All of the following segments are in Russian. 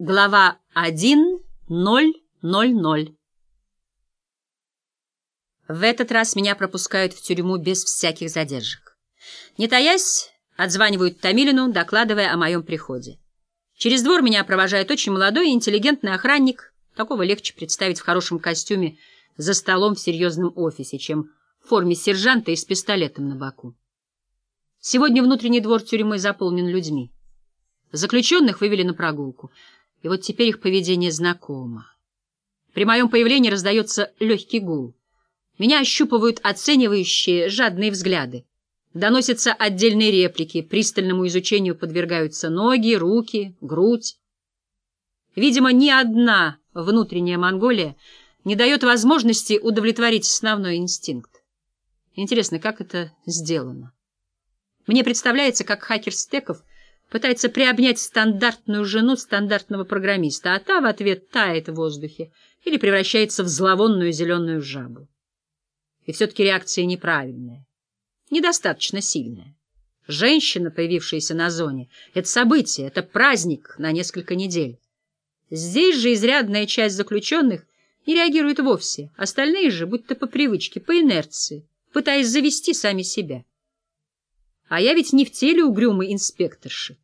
Глава 1.0.0.0 В этот раз меня пропускают в тюрьму без всяких задержек. Не таясь, отзванивают Томилину, докладывая о моем приходе. Через двор меня провожает очень молодой и интеллигентный охранник. Такого легче представить в хорошем костюме за столом в серьезном офисе, чем в форме сержанта и с пистолетом на боку. Сегодня внутренний двор тюрьмы заполнен людьми. Заключенных вывели на прогулку — и вот теперь их поведение знакомо. При моем появлении раздается легкий гул. Меня ощупывают оценивающие, жадные взгляды. Доносятся отдельные реплики, пристальному изучению подвергаются ноги, руки, грудь. Видимо, ни одна внутренняя Монголия не дает возможности удовлетворить основной инстинкт. Интересно, как это сделано? Мне представляется, как хакер Стеков — пытается приобнять стандартную жену стандартного программиста, а та в ответ тает в воздухе или превращается в зловонную зеленую жабу. И все-таки реакция неправильная, недостаточно сильная. Женщина, появившаяся на зоне, — это событие, это праздник на несколько недель. Здесь же изрядная часть заключенных не реагирует вовсе, остальные же, будто по привычке, по инерции, пытаясь завести сами себя. А я ведь не в теле угрюмой инспекторши.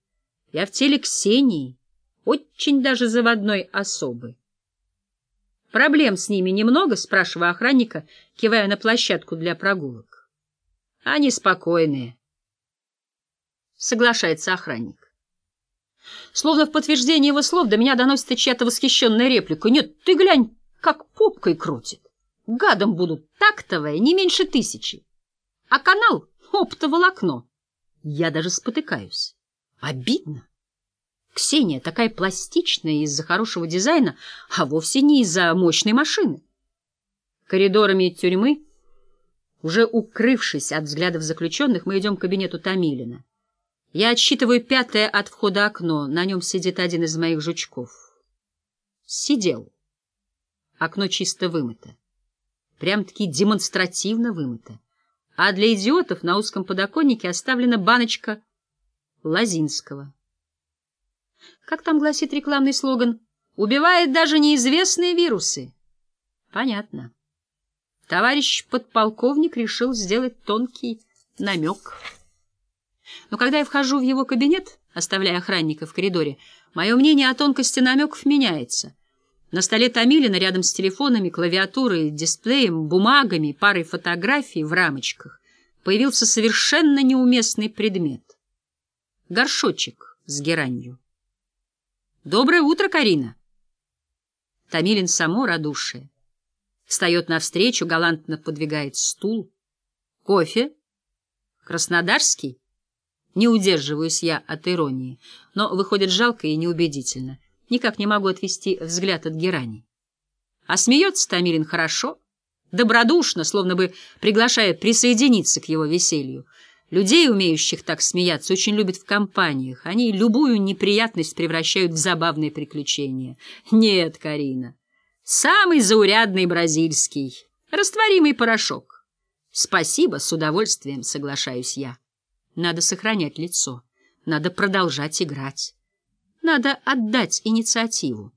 Я в теле Ксении, очень даже заводной особы. Проблем с ними немного, спрашиваю охранника, кивая на площадку для прогулок. Они спокойные. Соглашается охранник. Словно в подтверждение его слов до меня доносится чья-то восхищенная реплика. Нет, ты глянь, как попкой крутит. Гадом будут тактовые не меньше тысячи. А канал — оптоволокно. Я даже спотыкаюсь. Обидно. Ксения такая пластичная из-за хорошего дизайна, а вовсе не из-за мощной машины. Коридорами тюрьмы, уже укрывшись от взглядов заключенных, мы идем к кабинету Томилина. Я отсчитываю пятое от входа окно, на нем сидит один из моих жучков. Сидел. Окно чисто вымыто. Прям-таки демонстративно вымыто. А для идиотов на узком подоконнике оставлена баночка Лазинского. Как там гласит рекламный слоган? Убивает даже неизвестные вирусы. Понятно. Товарищ подполковник решил сделать тонкий намек. Но когда я вхожу в его кабинет, оставляя охранника в коридоре, мое мнение о тонкости намеков меняется. На столе Томилина рядом с телефонами, клавиатурой, дисплеем, бумагами, парой фотографий в рамочках появился совершенно неуместный предмет горшочек с геранью. «Доброе утро, Карина!» Томилин само радушие. Встает навстречу, галантно подвигает стул. «Кофе? Краснодарский?» Не удерживаюсь я от иронии, но выходит жалко и неубедительно. Никак не могу отвести взгляд от герани. А смеется Томилин хорошо, добродушно, словно бы приглашая присоединиться к его веселью. Людей, умеющих так смеяться, очень любят в компаниях. Они любую неприятность превращают в забавное приключение. Нет, Карина, самый заурядный бразильский, растворимый порошок. Спасибо, с удовольствием соглашаюсь я. Надо сохранять лицо, надо продолжать играть. Надо отдать инициативу.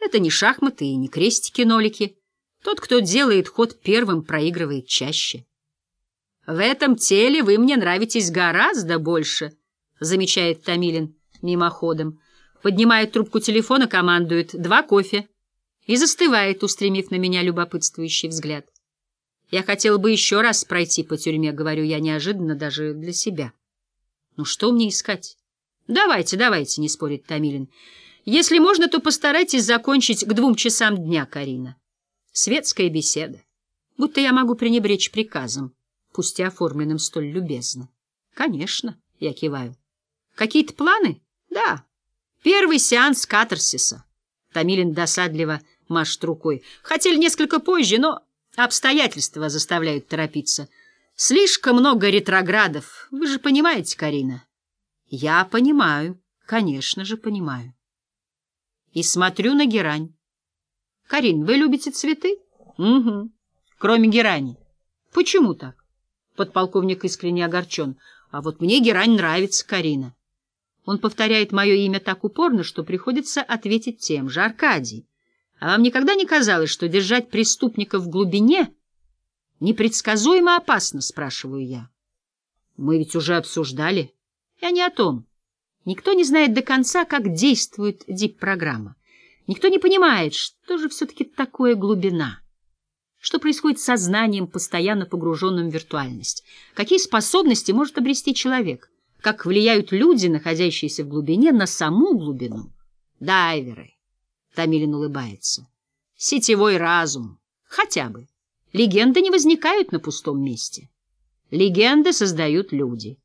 Это не шахматы и не крестики-нолики. Тот, кто делает ход первым, проигрывает чаще. В этом теле вы мне нравитесь гораздо больше, замечает Томилин мимоходом. Поднимает трубку телефона, командует «два кофе» и застывает, устремив на меня любопытствующий взгляд. Я хотел бы еще раз пройти по тюрьме, говорю я неожиданно даже для себя. Ну что мне искать? Давайте, давайте, не спорит Томилин. Если можно, то постарайтесь закончить к двум часам дня, Карина. Светская беседа. Будто я могу пренебречь приказом пусть и оформленным столь любезно. — Конечно, — я киваю. — Какие-то планы? — Да. Первый сеанс катарсиса. Томилин досадливо машет рукой. Хотели несколько позже, но обстоятельства заставляют торопиться. Слишком много ретроградов. Вы же понимаете, Карина? Я понимаю, конечно же понимаю. И смотрю на герань. Карин, вы любите цветы? Угу. Кроме герани. Почему так? Подполковник искренне огорчен. А вот мне герань нравится, Карина. Он повторяет мое имя так упорно, что приходится ответить тем же. Аркадий, а вам никогда не казалось, что держать преступника в глубине непредсказуемо опасно, спрашиваю я. Мы ведь уже обсуждали. Я не о том. Никто не знает до конца, как действует дип-программа. Никто не понимает, что же все-таки такое глубина. Что происходит с сознанием, постоянно погруженным в виртуальность? Какие способности может обрести человек? Как влияют люди, находящиеся в глубине, на саму глубину? Дайверы. Томилин улыбается. Сетевой разум. Хотя бы. Легенды не возникают на пустом месте. Легенды создают люди.